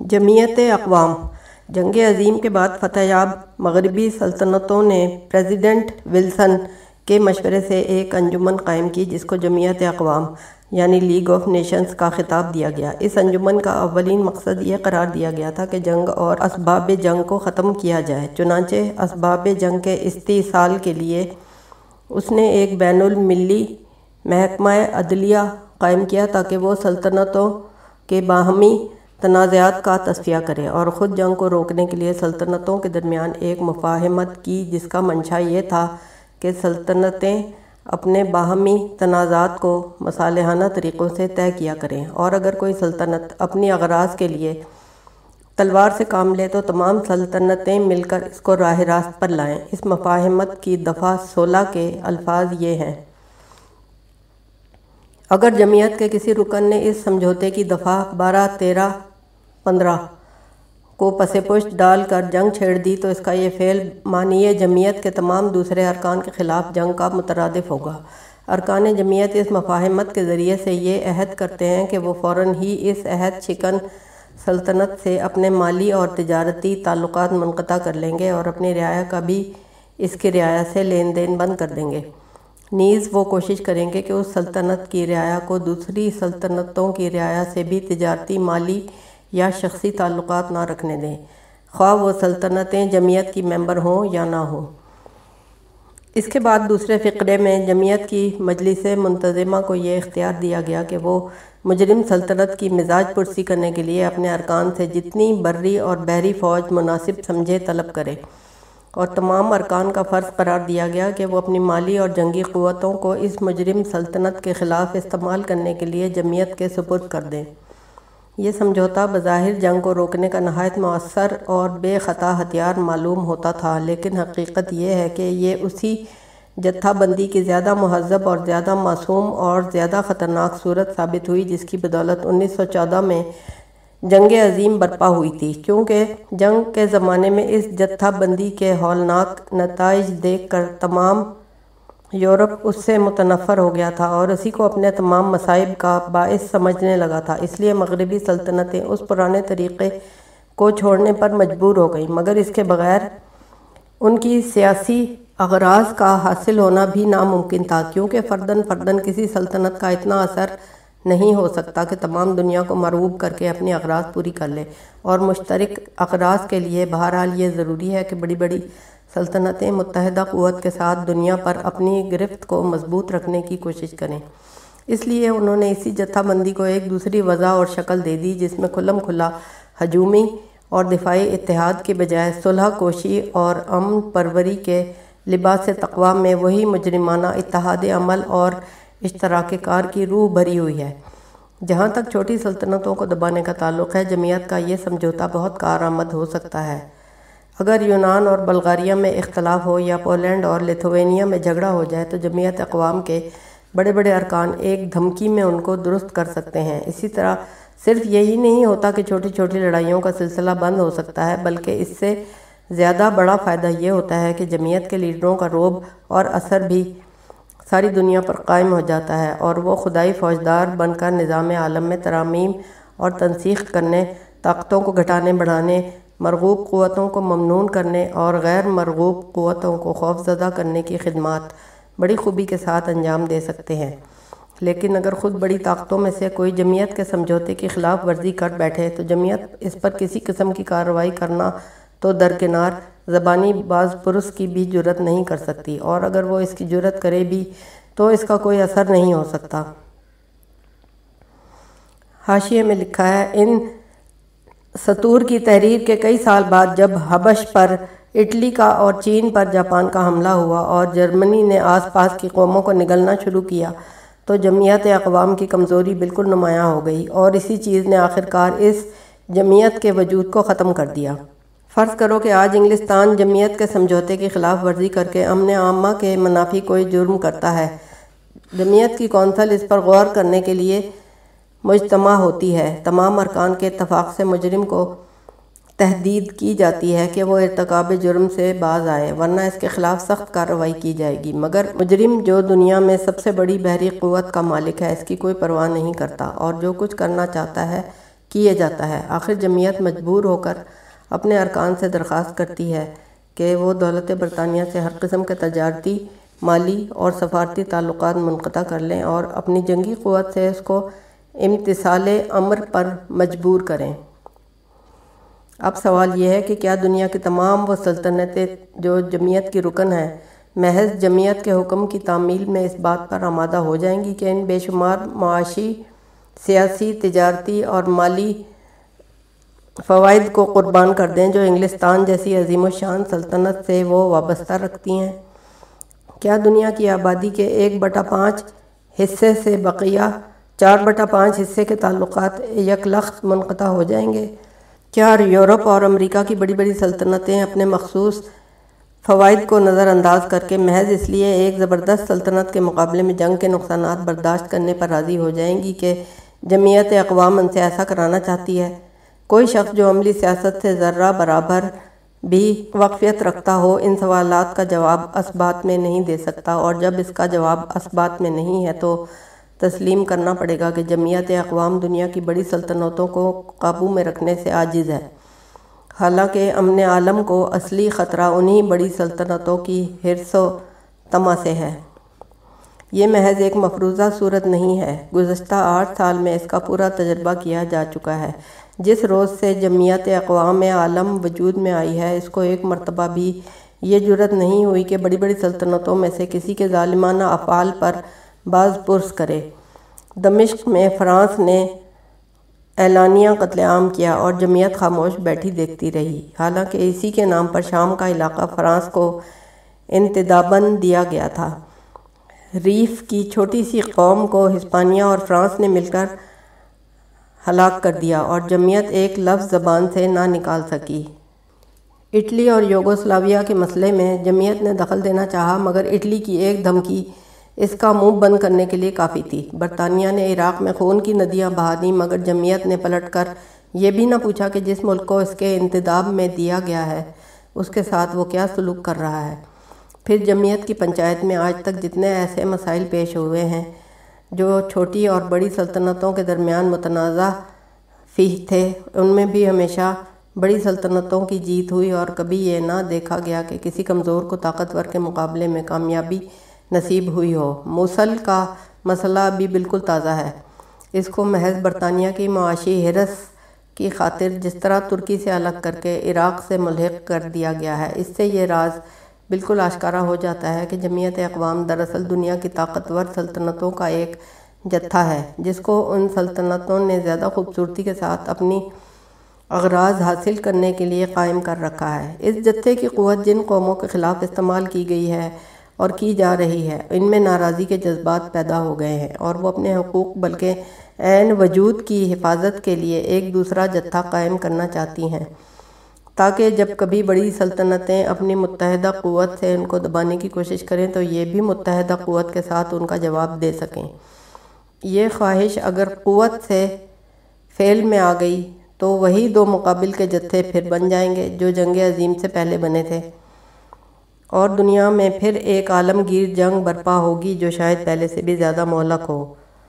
جمعیت اقوام۔ جنگ عظیم کے بعد فتح یاب مغربی سلطنتوں نے پریزیڈنٹ ولسن کے مشورے سے ایک انجمن قائم کی جس کو جمعیت اقوام یعنی لیگ آف نیشنز کا خطاب دیا گیا۔ اس انجمن کا اولین مقصد یہ قرار دیا گیا تھا کہ جنگ اور اسباب جنگ کو ختم کیا جائے۔ چنانچہ اسباب جنگ کے استحصال کے لیے اس نے ایک بین الملی محکمہ عدلیہ قائم کیا تاکہ وہ سلطنتوں کے باہمی تنازعات کا تصفیہ کرے اور خود جنگ کو روکنے کے لیے سلطنتوں کے درمیان ایک مفاہمت کی، جس کا منشا یہ تھا کہ سلطنتیں اپنے باہمی تنازعات کو مصالحانہ طریقوں سے طے کیا کریں۔ اور اگر کوئی سلطنت اپنی اغراض کے لیے تلوار سے کام لے تو تمام سلطنتیں مل کر اس کو راہ راست پر لائیں۔ اس مفاہمت کی دفعہ سولہ کے الفاظ یہ ہیں۔ اگر جمعیت کے کسی رکن نے اس سمجھوتے کی دفعہ بارہ، تیرہ، پندرہ کو پس پشت ڈال کر جنگ چھیڑ دی تو اس کا یہ فعل معنی جمعیت کے تمام دوسرے ارکان کے خلاف جنگ کا مترادف ہوگا۔ ارکان جمعیت اس مفاہمت کے ذریعے سے یہ عہد کرتے ہیں کہ وہ فوراً ہی اس عہد شکن سلطنت سے اپنے مالی اور تجارتی تعلقات منقطع کر لیں گے اور اپنی رعایا کا بھی اس کی رعایا سے لین دین بند کر دیں گے۔ نیز وہ کوشش کریں گے کہ اس سلطنت کی رعایا کو دوسری سلطنتوں کی رعایا سے بھی تجارتی، مالی یا شخصی تعلقات نہ رکھنے دیں۔ خواہ وہ سلطنتیں جمعیت کی ممبر ہوں یا نہ ہوں۔ اس کے بعد دوسرے فقرے میں جمعیت کی مجلس منتظمہ کو یہ اختیار دیا گیا کہ وہ مجرم سلطنت کی مزاج پرسی کرنے کے لیے اپنے ارکان سے جتنی بری اور بحری فوج مناسب سمجھے طلب کرے۔ اور تمام ارکان کا فرض قرار دیا گیا کہ وہ اپنی مالی اور جنگی قوتوں کو اس مجرم سلطنت کے خلاف استعمال کرنے کے لیے جمعیت کے سپرد کر دیں۔ یہ سمجھوتا بظاہر جنگ کو روکنے کا نہایت مؤثر اور بے خطا ہتھیار معلوم ہوتا تھا، لیکن حقیقت یہ ہے کہ یہ اسی جتھا بندی کی زیادہ مہذب اور زیادہ معصوم اور زیادہ خطرناک صورت ثابت ہوئی جس کی بدولت انیس سو چودہ میں جنگ عظیم برپا ہوئی تھی، کیونکہ جنگ کے زمانے میں اس جتھا بندی کے ہولناک نتائج دیکھ کر تمام یورپ اس سے متنفر ہو گیا تھا اور اسی کو اپنے تمام مصائب کا باعث سمجھنے لگا تھا۔ اس لیے مغربی سلطنتیں اس پرانے طریقے کو چھوڑنے پر مجبور ہو گئیں، مگر اس کے بغیر ان کی سیاسی اغراض کا حاصل ہونا بھی ناممکن تھا، کیونکہ فردن فردن کسی سلطنت کا اتنا اثر نہیں ہو سکتا کہ تمام دنیا کو مرعوب کر کے اپنی اغراض پوری کر لے اور مشترک اغراض کے لیے بہرحال یہ ضروری ہے کہ بڑی بڑی سلطنتیں متحدہ قوت کے ساتھ دنیا پر اپنی گرفت کو مضبوط رکھنے کی کوشش کریں۔ اس لیے انہوں نے اسی جتھا بندی کو ایک دوسری وضع اور شکل دے دی جس میں کھلم کھلا ہجومی اور دفاعی اتحاد کے بجائے صلح کوشی اور امن پروری کے لباس تقوام میں وہی مجرمانہ اتحاد عمل اور اشتراک کار کی روح بھری ہوئی ہے۔ جہاں تک چھوٹی سلطنتوں کو دبانے کا تعلق ہے، جمعیت کا یہ سمجھوتا بہت کارآمد ہو سکتا ہے۔ اگر یونان اور بلغاریہ میں اختلاف ہو یا پولینڈ اور لیتھوینیا میں جھگڑا ہو جائے، تو جمعیت اقوام کے بڑے بڑے ارکان ایک دھمکی میں ان کو درست کر سکتے ہیں۔ اسی طرح صرف یہی نہیں ہوتا کہ چھوٹی چھوٹی لڑائیوں کا سلسلہ بند ہو سکتا ہے، بلکہ اس سے زیادہ بڑا فائدہ یہ ہوتا ہے کہ جمعیت کے لیڈروں کا روب اور اثر بھی ساری دنیا پر قائم ہو جاتا ہے اور وہ خدائی فوجدار بن کر نظام عالم میں ترامیم اور تنسیخ کرنے، طاقتوں کو گھٹانے بڑھانے، مرغوب قوتوں کو ممنون کرنے اور غیر مرغوب قوتوں کو خوف زدہ کرنے کی خدمات بڑی خوبی کے ساتھ انجام دے سکتے ہیں۔ لیکن اگر خود بڑی طاقتوں میں سے کوئی جمعیت کے سمجھوتے کی خلاف ورزی کر بیٹھے تو جمعیت اس پر کسی قسم کی کارروائی کرنا تو درکنار زبانی بعض پرس کی بھی جرت نہیں کر سکتی اور اگر وہ اس کی جرت کرے بھی تو اس کا کوئی اثر نہیں ہو سکتا۔ حاشیے میں لکھا ہے، ان ستور کی تحریر کے کئی سال بعد جب حبش پر اٹلی کا اور چین پر جاپان کا حملہ ہوا اور جرمنی نے آس پاس کی قوموں کو نگلنا شروع کیا تو جمعیت اقوام کی کمزوری بالکل نمایاں ہو گئی اور اسی چیز نے آخرکار اس جمعیت کے وجود کو ختم کر دیا۔ فرض کرو کہ آج انگلستان جمعیت کے سمجھوتے کی خلاف ورزی کر کے امن عامہ کے منافی کوئی جرم کرتا ہے۔ جمعیت کی کونسل اس پر غور کرنے کے لیے مجتمع ہوتی ہے۔ تمام ارکان کے اتفاق سے مجرم کو تحدید کی جاتی ہے کہ وہ ارتکاب جرم سے باز آئے، ورنہ اس کے خلاف سخت کارروائی کی جائے گی۔ مگر مجرم جو دنیا میں سب سے بڑی بحری قوت کا مالک ہے، اس کی کوئی پرواہ نہیں کرتا اور جو کچھ کرنا چاہتا ہے، کیے جاتا ہے۔ آخر جمعیت مجبور ہو کر اپنے ارکان سے درخواست کرتی ہے کہ وہ دولت برطانیہ سے ہر قسم کے تجارتی، مالی اور سفارتی تعلقات منقطع کر لیں اور اپنی جنگی قوت سے اس کو امتصال امر پر مجبور کریں۔ اب سوال یہ ہے کہ کیا دنیا کی تمام وہ سلطنتیں جو جمعیت کی رکن ہیں، محض جمعیت کے حکم کی تعمیل میں اس بات پر آمادہ ہو جائیں گی کہ ان بے شمار معاشی، سیاسی، تجارتی اور مالی فوائد کو قربان کر دیں جو انگلستان جیسی عظیم و شان سلطنت سے وہ وابستہ رکھتی ہیں۔ کیا دنیا کی آبادی کے ایک بٹا پانچ حصے سے بقیہ چار بٹا پانچ حصے کے تعلقات یک لخت منقطع ہو جائیں گے؟ کیا یورپ اور امریکہ کی بڑی بڑی سلطنتیں اپنے مخصوص فوائد کو نظر انداز کر کے محض اس لیے ایک زبردست سلطنت کے مقابلے میں جنگ کے نقصانات برداشت کرنے پر راضی ہو جائیں گی کہ جمعیت اقوام ان سے ایسا کرانا چاہتی ہے؟ کوئی شخص جو عملی سیاست سے ذرہ برابر بھی وقفیت رکھتا ہو، ان سوالات کا جواب اسبات میں نہیں دے سکتا۔ اور جب اس کا جواب اسبات میں نہیں ہے تو تسلیم کرنا پڑے گا کہ جمعیت اقوام دنیا کی بڑی سلطنتوں کو قابو میں رکھنے سے عاجز ہے۔ حالانکہ امن عالم کو اصلی خطرہ انہی بڑی سلطنتوں کی حرص و تما سے ہے۔ یہ محض ایک مفروضہ صورت نہیں ہے۔ گزشتہ آٹھ سال میں اس کا پورا تجربہ کیا جا چکا ہے۔ جس روز سے جمعیت اقوام عالم وجود میں آئی ہے، اس کو ایک مرتبہ بھی یہ جرت نہیں ہوئی کہ بڑی بڑی سلطنتوں میں سے کسی کے ظالمانہ افعال پر بعض پرس کرے۔ دمشق میں فرانس نے اعلانیہ قتل عام کیا اور جمعیت خاموش بیٹھی دیکھتی رہی۔ حالانکہ اسی کے نام پر شام کا علاقہ فرانس کو انتداباً دیا گیا تھا۔ ریف کی چھوٹی سی قوم کو ہسپانیہ اور فرانس نے مل کر ہلاک کر دیا اور جمعیت ایک لفظ زبان سے نہ نکال سکی۔ اٹلی اور یوگوسلاویہ کے مسئلے میں جمعیت نے دخل دینا چاہا، مگر اٹلی کی ایک دھمکی اس کا منہ بند کرنے کے لیے کافی تھی۔ برطانیہ نے عراق میں خون کی ندیاں بہا دیں، مگر جمعیت نے پلٹ کر یہ بھی نہ پوچھا کہ جس ملک کو اس کے انتداب میں دیا گیا ہے، اس کے ساتھ وہ کیا سلوک کر رہا ہے۔ پھر جمعیت کی پنچایت میں آج تک جتنے ایسے مسائل پیش ہوئے ہیں جو چھوٹی اور بڑی سلطنتوں کے درمیان متنازع فی تھے، ان میں بھی ہمیشہ بڑی سلطنتوں کی جیت ہوئی اور کبھی یہ نہ دیکھا گیا کہ کسی کمزور کو طاقتور کے مقابلے میں کامیابی نصیب ہوئی ہو۔ موصل کا مسئلہ بھی بالکل تازہ ہے۔ اس کو محض برطانیہ کی معاشی حرس کی خاطر جس طرح ترکی سے الگ کر کے عراق سے ملحق کر دیا گیا ہے، اس سے یہ راز بالکل آشکارا ہو جاتا ہے کہ جمعیت اقوام دراصل دنیا کی طاقتور سلطنتوں کا ایک جتھا ہے، جس کو ان سلطنتوں نے زیادہ خوبصورتی کے ساتھ اپنی اغراض حاصل کرنے کے لیے قائم کر رکھا ہے۔ اس جتھے کی قوت جن قوموں کے خلاف استعمال کی گئی ہے اور کی جا رہی ہے، ان میں ناراضی کے جذبات پیدا ہو گئے ہیں اور وہ اپنے حقوق بلکہ عین وجود کی حفاظت کے لیے ایک دوسرا جتھا قائم کرنا چاہتی ہیں۔ تاکہ جب کبھی بڑی سلطنتیں اپنی متحدہ قوت سے ان کو دبانے کی کوشش کریں تو یہ بھی متحدہ قوت کے ساتھ ان کا جواب دے سکیں۔ یہ خواہش اگر قوت سے فعل میں آ گئی تو وہی دو مقابل کے جتھے پھر بن جائیں گے جو جنگ عظیم سے پہلے بنے تھے۔ اور دنیا میں پھر ایک عالمگیر جنگ برپا ہوگی جو شاید پہلے سے بھی زیادہ مہلک ہو۔